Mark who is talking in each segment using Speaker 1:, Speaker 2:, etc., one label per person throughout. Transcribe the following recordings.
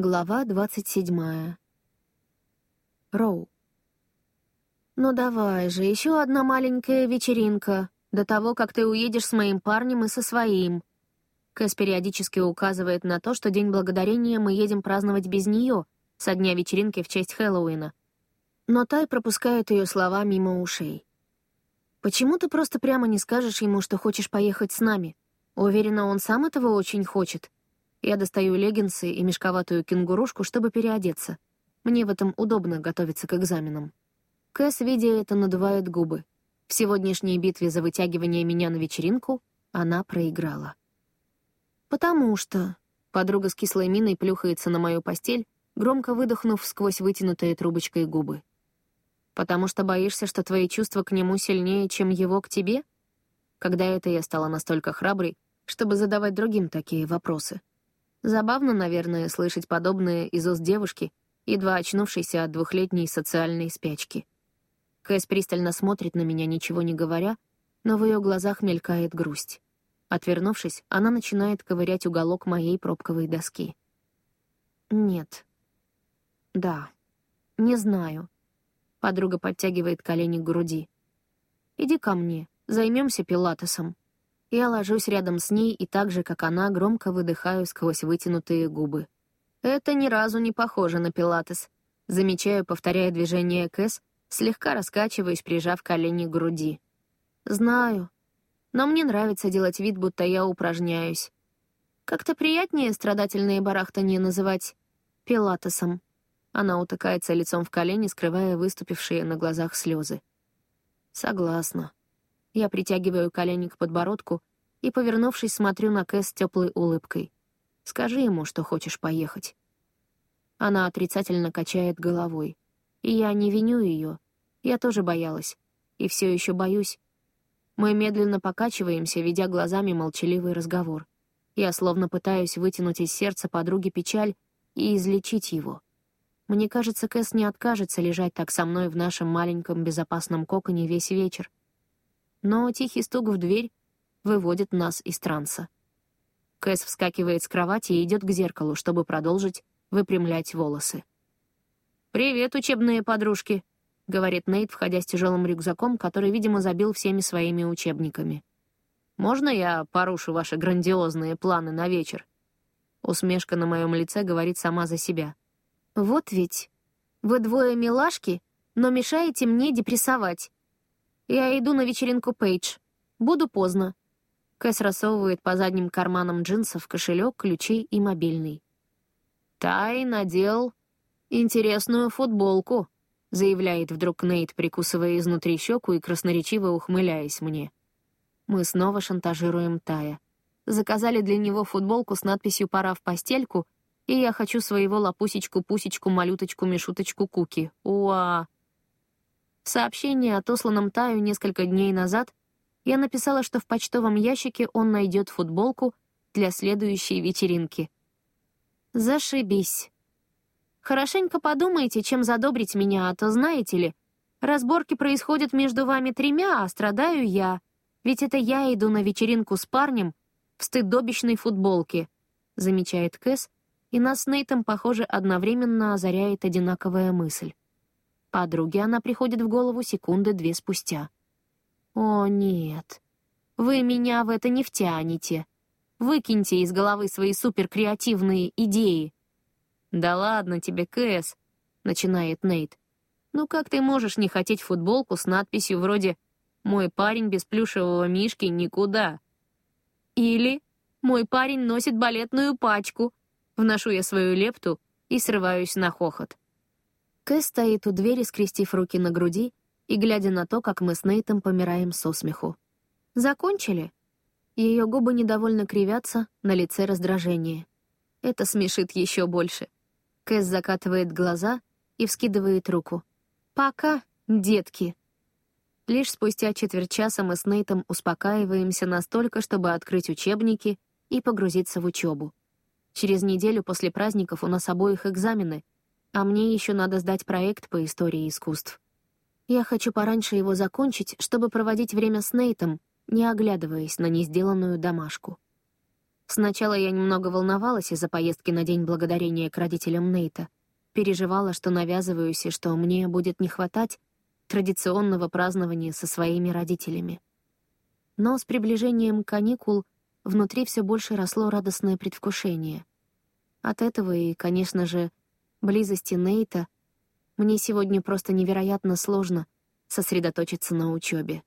Speaker 1: Глава двадцать седьмая. Роу. «Ну давай же, еще одна маленькая вечеринка, до того, как ты уедешь с моим парнем и со своим». Кэс периодически указывает на то, что День Благодарения мы едем праздновать без нее, со дня вечеринки в честь Хэллоуина. Но Тай пропускает ее слова мимо ушей. «Почему ты просто прямо не скажешь ему, что хочешь поехать с нами? Уверена, он сам этого очень хочет». Я достаю леггинсы и мешковатую кенгурушку, чтобы переодеться. Мне в этом удобно готовиться к экзаменам. Кэс, видя это, надувает губы. В сегодняшней битве за вытягивание меня на вечеринку она проиграла. «Потому что...» — подруга с кислой миной плюхается на мою постель, громко выдохнув сквозь вытянутые трубочкой губы. «Потому что боишься, что твои чувства к нему сильнее, чем его к тебе?» Когда это я стала настолько храброй, чтобы задавать другим такие вопросы. Забавно, наверное, слышать подобное из уст девушки, едва очнувшейся от двухлетней социальной спячки. Кэс пристально смотрит на меня, ничего не говоря, но в ее глазах мелькает грусть. Отвернувшись, она начинает ковырять уголок моей пробковой доски. «Нет. Да. Не знаю». Подруга подтягивает колени к груди. «Иди ко мне, займемся пилатесом». Я ложусь рядом с ней и так же, как она, громко выдыхаю сквозь вытянутые губы. Это ни разу не похоже на пилатес. Замечаю, повторяя движение Кэс, слегка раскачиваюсь, прижав колени к груди. Знаю. Но мне нравится делать вид, будто я упражняюсь. Как-то приятнее страдательные барахтания называть пилатесом. Она утыкается лицом в колени, скрывая выступившие на глазах слезы. Согласна. Я притягиваю колени к подбородку и, повернувшись, смотрю на Кэс с теплой улыбкой. «Скажи ему, что хочешь поехать». Она отрицательно качает головой. И я не виню ее. Я тоже боялась. И все еще боюсь. Мы медленно покачиваемся, ведя глазами молчаливый разговор. Я словно пытаюсь вытянуть из сердца подруги печаль и излечить его. Мне кажется, Кэс не откажется лежать так со мной в нашем маленьком безопасном коконе весь вечер но тихий стук в дверь выводит нас из транса. Кэс вскакивает с кровати и идет к зеркалу, чтобы продолжить выпрямлять волосы. «Привет, учебные подружки», — говорит Нейт, входя с тяжелым рюкзаком, который, видимо, забил всеми своими учебниками. «Можно я порушу ваши грандиозные планы на вечер?» Усмешка на моем лице говорит сама за себя. «Вот ведь. Вы двое милашки, но мешаете мне депрессовать. «Я иду на вечеринку Пейдж. Буду поздно». Кэс рассовывает по задним карманам джинсов кошелек, ключи и мобильный. «Тай надел интересную футболку», — заявляет вдруг Нейт, прикусывая изнутри щеку и красноречиво ухмыляясь мне. Мы снова шантажируем Тая. Заказали для него футболку с надписью «Пора в постельку», и я хочу своего лапусечку-пусечку, малюточку, мишуточку, куки. Уа! В сообщении, отосланном Таю несколько дней назад, я написала, что в почтовом ящике он найдет футболку для следующей вечеринки. Зашибись. Хорошенько подумайте, чем задобрить меня, а то, знаете ли, разборки происходят между вами тремя, а страдаю я. Ведь это я иду на вечеринку с парнем в стыдобищной футболке, замечает Кэс, и нас с Нейтом, похоже, одновременно озаряет одинаковая мысль. Подруге она приходит в голову секунды две спустя. «О, нет. Вы меня в это не втянете. Выкиньте из головы свои суперкреативные идеи». «Да ладно тебе, Кэс», — начинает Нейт. «Ну как ты можешь не хотеть футболку с надписью вроде «Мой парень без плюшевого мишки никуда»?» Или «Мой парень носит балетную пачку», вношу я свою лепту и срываюсь на хохот. Кэс стоит у двери, скрестив руки на груди и глядя на то, как мы с Нейтом помираем со смеху. «Закончили?» Ее губы недовольно кривятся, на лице раздражение. Это смешит еще больше. Кэс закатывает глаза и вскидывает руку. «Пока, детки!» Лишь спустя четверть часа мы с Нейтом успокаиваемся настолько, чтобы открыть учебники и погрузиться в учебу. Через неделю после праздников у нас обоих экзамены, а мне еще надо сдать проект по истории искусств. Я хочу пораньше его закончить, чтобы проводить время с Нейтом, не оглядываясь на несделанную домашку. Сначала я немного волновалась из-за поездки на День Благодарения к родителям Нейта. Переживала, что навязываюсь и что мне будет не хватать традиционного празднования со своими родителями. Но с приближением каникул внутри все больше росло радостное предвкушение. От этого и, конечно же, близости Нейта мне сегодня просто невероятно сложно сосредоточиться на учебе.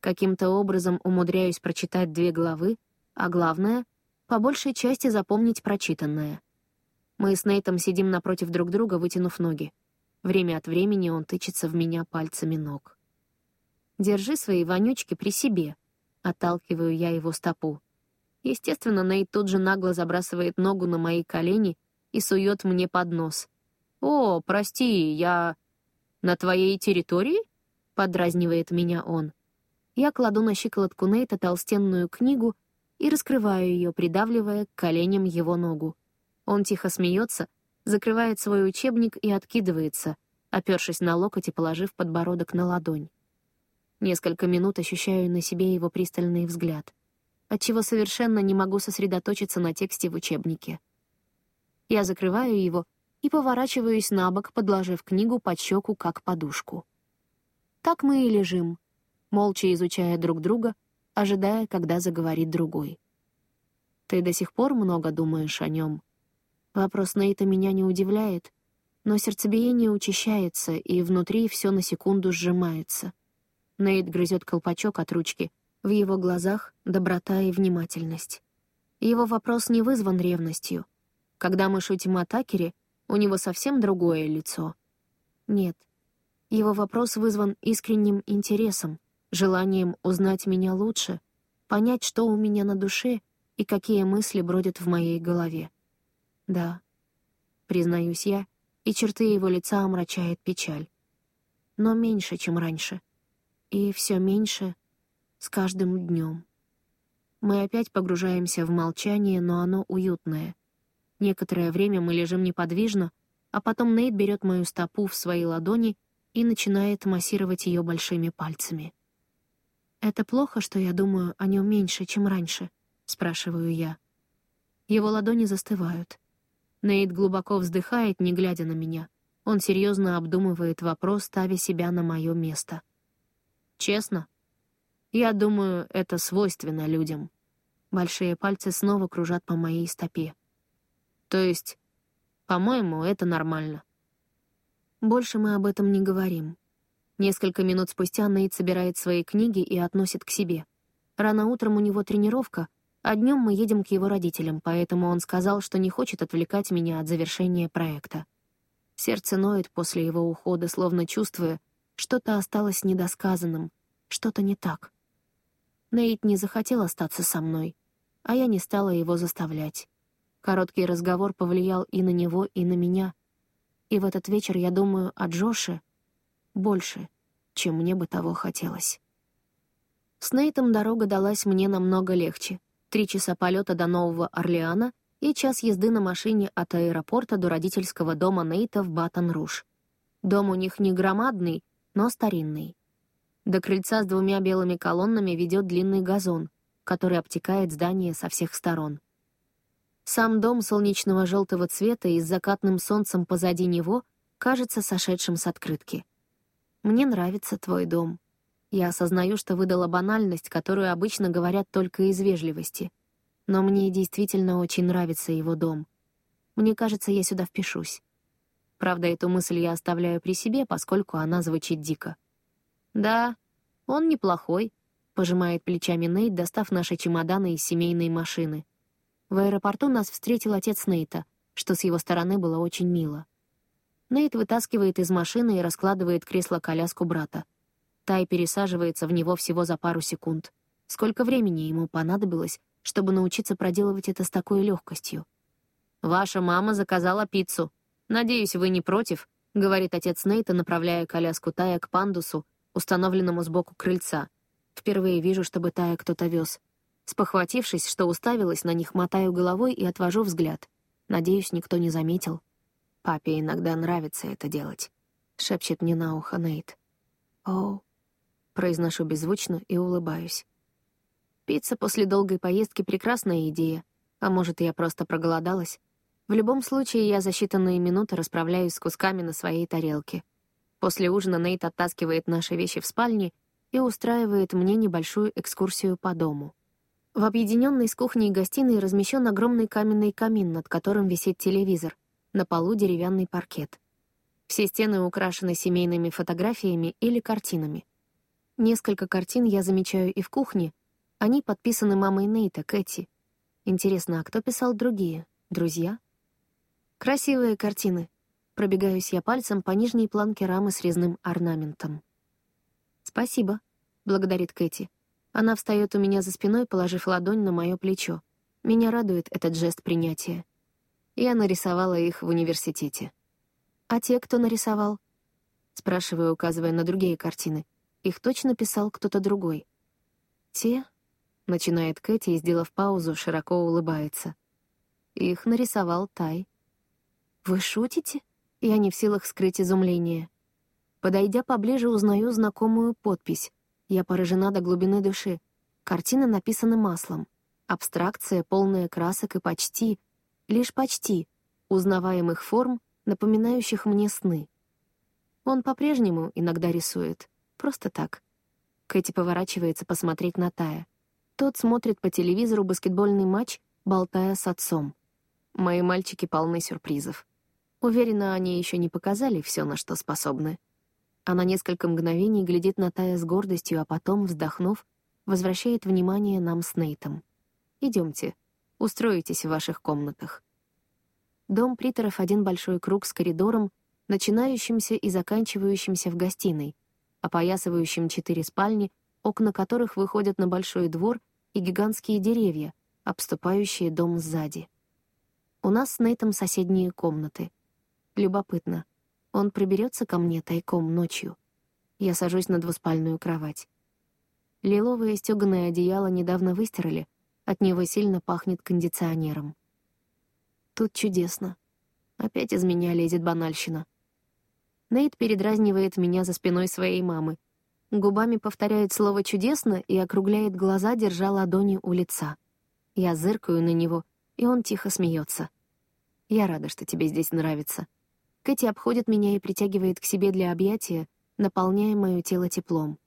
Speaker 1: Каким-то образом умудряюсь прочитать две главы, а главное — по большей части запомнить прочитанное. Мы с Нейтом сидим напротив друг друга, вытянув ноги. Время от времени он тычется в меня пальцами ног. «Держи свои вонючки при себе», — отталкиваю я его стопу. Естественно, Нейт тут же нагло забрасывает ногу на мои колени и сует мне под нос. «О, прости, я... на твоей территории?» — подразнивает меня он. Я кладу на щиколотку Нейта толстенную книгу и раскрываю ее, придавливая к коленям его ногу. Он тихо смеется, закрывает свой учебник и откидывается, опершись на локоть и положив подбородок на ладонь. Несколько минут ощущаю на себе его пристальный взгляд, отчего совершенно не могу сосредоточиться на тексте в учебнике. Я закрываю его и поворачиваюсь на бок, подложив книгу под щеку, как подушку. Так мы и лежим, молча изучая друг друга, ожидая, когда заговорит другой. «Ты до сих пор много думаешь о нем?» Вопрос Нейта меня не удивляет, но сердцебиение учащается, и внутри все на секунду сжимается. Нейт грызет колпачок от ручки, в его глазах доброта и внимательность. Его вопрос не вызван ревностью. Когда мы шутим о Такере, у него совсем другое лицо. Нет, его вопрос вызван искренним интересом, желанием узнать меня лучше, понять, что у меня на душе и какие мысли бродят в моей голове. Да, признаюсь я, и черты его лица омрачает печаль. Но меньше, чем раньше. И все меньше с каждым днем. Мы опять погружаемся в молчание, но оно уютное. Некоторое время мы лежим неподвижно, а потом Нейт берет мою стопу в свои ладони и начинает массировать ее большими пальцами. «Это плохо, что я думаю о нем меньше, чем раньше?» — спрашиваю я. Его ладони застывают. Нейт глубоко вздыхает, не глядя на меня. Он серьезно обдумывает вопрос, ставя себя на мое место. «Честно? Я думаю, это свойственно людям». Большие пальцы снова кружат по моей стопе. «То есть, по-моему, это нормально». Больше мы об этом не говорим. Несколько минут спустя Нейт собирает свои книги и относит к себе. Рано утром у него тренировка, а днем мы едем к его родителям, поэтому он сказал, что не хочет отвлекать меня от завершения проекта. Сердце ноет после его ухода, словно чувствуя, что-то осталось недосказанным, что-то не так. Нейт не захотел остаться со мной, а я не стала его заставлять. Короткий разговор повлиял и на него, и на меня. И в этот вечер я думаю о Джоше — больше, чем мне бы того хотелось. С Нейтом дорога далась мне намного легче. Три часа полета до Нового Орлеана и час езды на машине от аэропорта до родительского дома Нейта в Батон-Руж. Дом у них не громадный, но старинный. До крыльца с двумя белыми колоннами ведет длинный газон, который обтекает здание со всех сторон. Сам дом солнечного желтого цвета и с закатным солнцем позади него кажется сошедшим с открытки. «Мне нравится твой дом». Я осознаю, что выдала банальность, которую обычно говорят только из вежливости. Но мне действительно очень нравится его дом. Мне кажется, я сюда впишусь. Правда, эту мысль я оставляю при себе, поскольку она звучит дико. «Да, он неплохой», — пожимает плечами Нейт, достав наши чемоданы из семейной машины. В аэропорту нас встретил отец Нейта, что с его стороны было очень мило. Нейт вытаскивает из машины и раскладывает кресло-коляску брата. Тай пересаживается в него всего за пару секунд. Сколько времени ему понадобилось, чтобы научиться проделывать это с такой легкостью? «Ваша мама заказала пиццу. Надеюсь, вы не против?» — говорит отец Нейта, направляя коляску Тая к пандусу, установленному сбоку крыльца. Впервые вижу, чтобы Тая кто-то вез. Спохватившись, что уставилась на них, мотаю головой и отвожу взгляд. Надеюсь, никто не заметил. Папе иногда нравится это делать», — шепчет мне на ухо Нейт. «Оу», — произношу беззвучно и улыбаюсь. Пицца после долгой поездки — прекрасная идея, А может, я просто проголодалась? В любом случае, я за считанные минуты расправляюсь с кусками на своей тарелке. После ужина Нейт оттаскивает наши вещи в спальне и устраивает мне небольшую экскурсию по дому. В объединенной с кухней и гостиной размещен огромный каменный камин, над которым висит телевизор, на полу деревянный паркет. Все стены украшены семейными фотографиями или картинами. Несколько картин я замечаю и в кухне. Они подписаны мамой Нейта, Кэти. Интересно, а кто писал другие? Друзья? Красивые картины. Пробегаюсь я пальцем по нижней планке рамы с резным орнаментом. «Спасибо», — благодарит Кэти. Она встает у меня за спиной, положив ладонь на мое плечо. Меня радует этот жест принятия. Я нарисовала их в университете. «А те, кто нарисовал?» Спрашиваю, указывая на другие картины. Их точно писал кто-то другой. «Те?» — начинает Кэти и, сделав паузу, широко улыбается. Их нарисовал Тай. «Вы шутите?» Я не в силах скрыть изумление. Подойдя поближе, узнаю знакомую подпись. Я поражена до глубины души. Картина написана маслом. Абстракция, полная красок и почти, лишь почти, узнаваемых форм, напоминающих мне сны. Он по-прежнему иногда рисует. Просто так. Кэти поворачивается посмотреть на Тая. Тот смотрит по телевизору баскетбольный матч, болтая с отцом. Мои мальчики полны сюрпризов. Уверена, они еще не показали все, на что способны. Она несколько мгновений глядит на Тая с гордостью, а потом, вздохнув, возвращает внимание нам с Нейтом. Идемте, устроитесь в ваших комнатах. Дом Приторов — один большой круг с коридором, начинающимся и заканчивающимся в гостиной, опоясывающим четыре спальни, окна которых выходят на большой двор и гигантские деревья, обступающие дом сзади. У нас с Нейтом соседние комнаты — Любопытно. Он приберется ко мне тайком ночью. Я сажусь на двуспальную кровать. Лиловое стёганое одеяло недавно выстирали, от него сильно пахнет кондиционером. Тут чудесно. Опять из меня лезет банальщина. Нейт передразнивает меня за спиной своей мамы. Губами повторяет слово «чудесно» и округляет глаза, держа ладони у лица. Я зыркаю на него, и он тихо смеется. «Я рада, что тебе здесь нравится», Кэти обходит меня и притягивает к себе для объятия, наполняя мое тело теплом.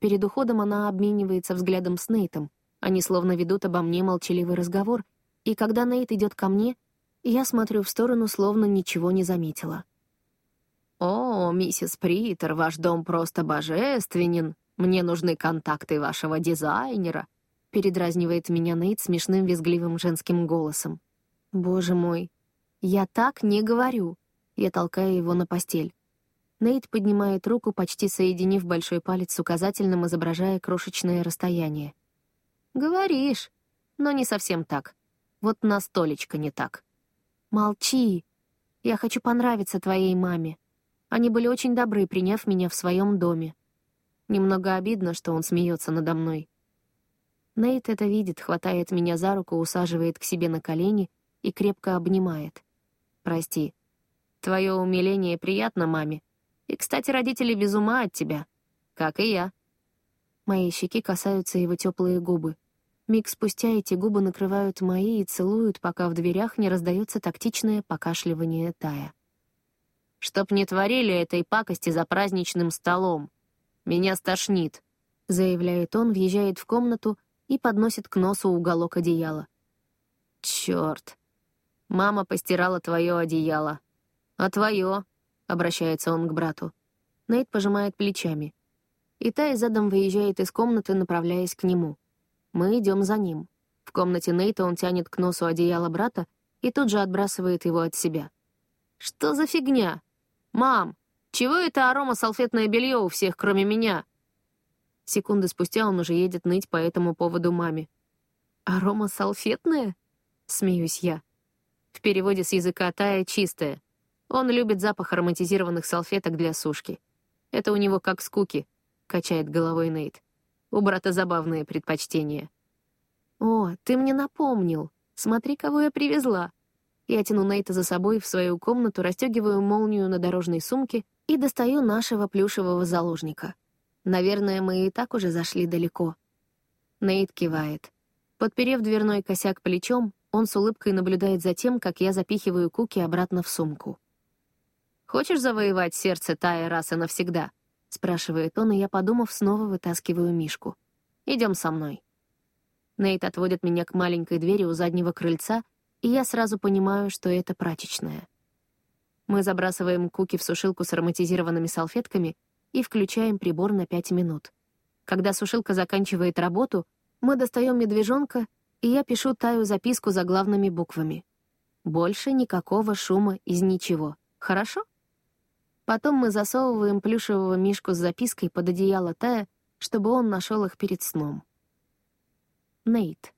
Speaker 1: Перед уходом она обменивается взглядом с Нейтом. Они словно ведут обо мне молчаливый разговор, и когда Нейт идет ко мне, я смотрю в сторону, словно ничего не заметила. «О, миссис Притер, ваш дом просто божественен. Мне нужны контакты вашего дизайнера», — передразнивает меня Нейт смешным визгливым женским голосом. «Боже мой, я так не говорю. Я толкаю его на постель. Нейт поднимает руку, почти соединив большой палец с указательным, изображая крошечное расстояние. «Говоришь, но не совсем так. Вот на столечко не так». «Молчи. Я хочу понравиться твоей маме. Они были очень добры, приняв меня в своем доме. Немного обидно, что он смеется надо мной. Нейт это видит, хватает меня за руку, усаживает к себе на колени и крепко обнимает. «Прости, Твое умиление приятно маме. И, кстати, родители без ума от тебя. Как и я. Мои щеки касаются его теплые губы. Миг спустя эти губы накрывают мои и целуют, пока в дверях не раздается тактичное покашливание Тая. «Чтоб не творили этой пакости за праздничным столом. Меня стошнит», — заявляет он, въезжает в комнату и подносит к носу уголок одеяла. «Чёрт! Мама постирала твое одеяло. «А твое?» — обращается он к брату. Нейт пожимает плечами. И Тай задом выезжает из комнаты, направляясь к нему. Мы идем за ним. В комнате Нейта он тянет к носу одеяло брата и тут же отбрасывает его от себя. «Что за фигня? Мам, чего это арома-салфетное белье у всех, кроме меня?» Секунды спустя он уже едет ныть по этому поводу маме. «Арома-салфетное?» — смеюсь я. В переводе с языка Тая «чистое». Он любит запах ароматизированных салфеток для сушки. Это у него как скуки, — качает головой Нейт. У брата забавные предпочтения. «О, ты мне напомнил. Смотри, кого я привезла». Я тяну Нейта за собой в свою комнату, расстегиваю молнию на дорожной сумке и достаю нашего плюшевого заложника. Наверное, мы и так уже зашли далеко. Нейт кивает. Подперев дверной косяк плечом, Он с улыбкой наблюдает за тем, как я запихиваю куки обратно в сумку. «Хочешь завоевать сердце Тая раз и навсегда?» — спрашивает он, и я, подумав, снова вытаскиваю Мишку. Идем со мной». Нейт отводит меня к маленькой двери у заднего крыльца, и я сразу понимаю, что это прачечная. Мы забрасываем куки в сушилку с ароматизированными салфетками и включаем прибор на пять минут. Когда сушилка заканчивает работу, мы достаем медвежонка, и я пишу Таю записку за главными буквами. Больше никакого шума из ничего. Хорошо? Потом мы засовываем плюшевого мишку с запиской под одеяло Тая, чтобы он нашел их перед сном. Нейт.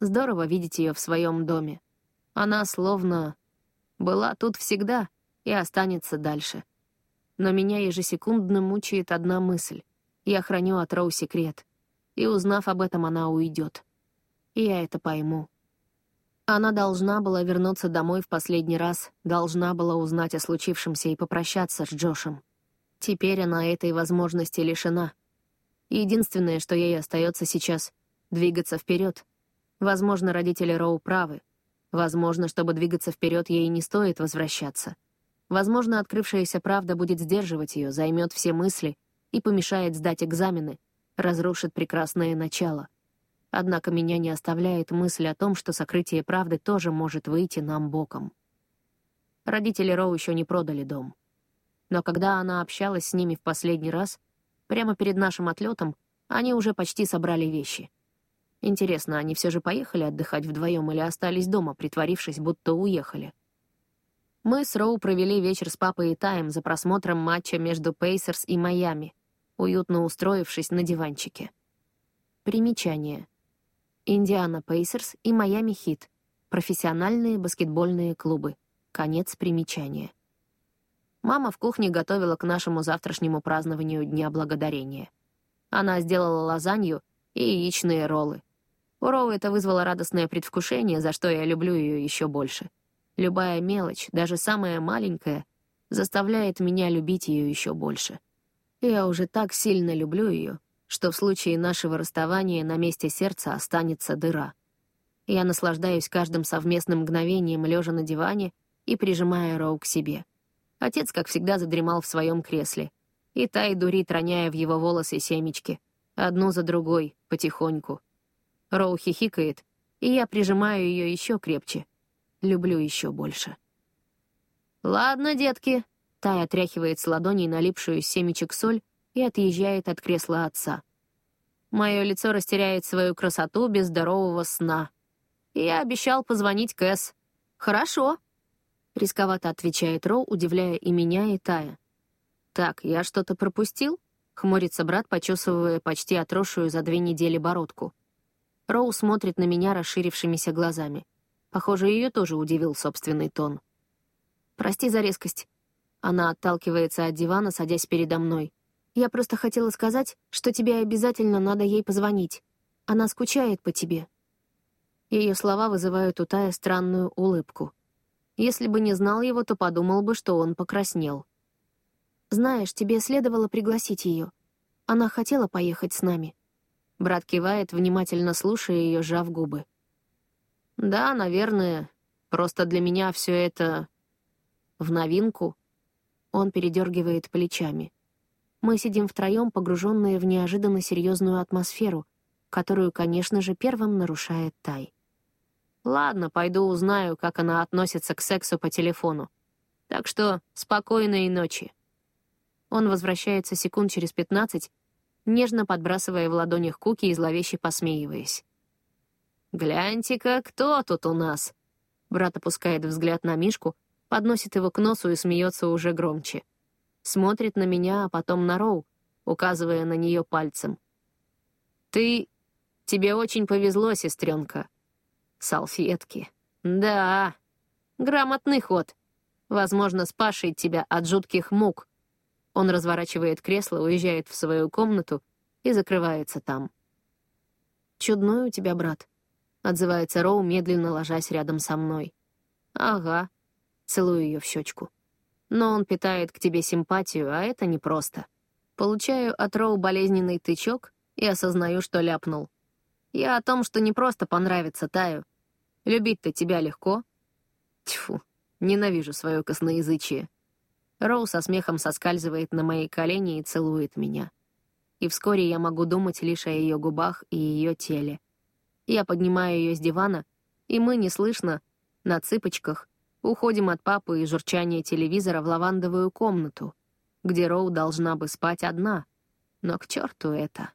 Speaker 1: Здорово видеть ее в своем доме. Она словно была тут всегда и останется дальше. Но меня ежесекундно мучает одна мысль. Я храню от Роу секрет. И, узнав об этом, она уйдет. И я это пойму. Она должна была вернуться домой в последний раз, должна была узнать о случившемся и попрощаться с Джошем. Теперь она этой возможности лишена. Единственное, что ей остается сейчас — двигаться вперед. Возможно, родители Роу правы — Возможно, чтобы двигаться вперед, ей не стоит возвращаться. Возможно, открывшаяся правда будет сдерживать ее, займет все мысли и помешает сдать экзамены, разрушит прекрасное начало. Однако меня не оставляет мысль о том, что сокрытие правды тоже может выйти нам боком. Родители Роу еще не продали дом. Но когда она общалась с ними в последний раз, прямо перед нашим отлетом, они уже почти собрали вещи — Интересно, они все же поехали отдыхать вдвоем или остались дома, притворившись, будто уехали? Мы с Роу провели вечер с папой и Таем за просмотром матча между Пейсерс и Майами, уютно устроившись на диванчике. Примечание. Индиана Пейсерс и Майами Хит. Профессиональные баскетбольные клубы. Конец примечания. Мама в кухне готовила к нашему завтрашнему празднованию Дня Благодарения. Она сделала лазанью и яичные роллы. У Роу это вызвало радостное предвкушение, за что я люблю ее еще больше. Любая мелочь, даже самая маленькая, заставляет меня любить ее еще больше. Я уже так сильно люблю ее, что в случае нашего расставания на месте сердца останется дыра. Я наслаждаюсь каждым совместным мгновением, лежа на диване и прижимая Роу к себе. Отец, как всегда, задремал в своем кресле. И Тай дурит, роняя в его волосы семечки. Одну за другой, потихоньку. Роу хихикает, и я прижимаю ее еще крепче. Люблю еще больше. «Ладно, детки», — Тай отряхивает с ладоней налипшую семечек соль и отъезжает от кресла отца. Мое лицо растеряет свою красоту без здорового сна. Я обещал позвонить Кэс. «Хорошо», — рисковато отвечает Роу, удивляя и меня, и Тая. «Так, я что-то пропустил?» — хмурится брат, почесывая почти отросшую за две недели бородку. Роу смотрит на меня расширившимися глазами. Похоже, ее тоже удивил собственный тон. «Прости за резкость». Она отталкивается от дивана, садясь передо мной. «Я просто хотела сказать, что тебе обязательно надо ей позвонить. Она скучает по тебе». Ее слова вызывают у Тая странную улыбку. Если бы не знал его, то подумал бы, что он покраснел. «Знаешь, тебе следовало пригласить ее. Она хотела поехать с нами». Брат кивает, внимательно слушая ее, сжав губы. «Да, наверное. Просто для меня все это... в новинку». Он передергивает плечами. Мы сидим втроем, погруженные в неожиданно серьезную атмосферу, которую, конечно же, первым нарушает Тай. «Ладно, пойду узнаю, как она относится к сексу по телефону. Так что спокойной ночи». Он возвращается секунд через пятнадцать, нежно подбрасывая в ладонях куки и зловеще посмеиваясь. «Гляньте-ка, кто тут у нас?» Брат опускает взгляд на Мишку, подносит его к носу и смеется уже громче. Смотрит на меня, а потом на Роу, указывая на нее пальцем. «Ты... Тебе очень повезло, сестренка. Салфетки. Да, грамотный ход. Возможно, спасший тебя от жутких мук, он разворачивает кресло, уезжает в свою комнату и закрывается там. «Чудной у тебя брат», — отзывается Роу, медленно ложась рядом со мной. «Ага», — целую ее в щечку. «Но он питает к тебе симпатию, а это непросто. Получаю от Роу болезненный тычок и осознаю, что ляпнул. Я о том, что не просто понравится Таю. Любить-то тебя легко. Тьфу, ненавижу свое косноязычие. Роу со смехом соскальзывает на мои колени и целует меня. И вскоре я могу думать лишь о ее губах и ее теле. Я поднимаю ее с дивана, и мы, неслышно, на цыпочках, уходим от папы и журчания телевизора в лавандовую комнату, где Роу должна бы спать одна. Но к черту это.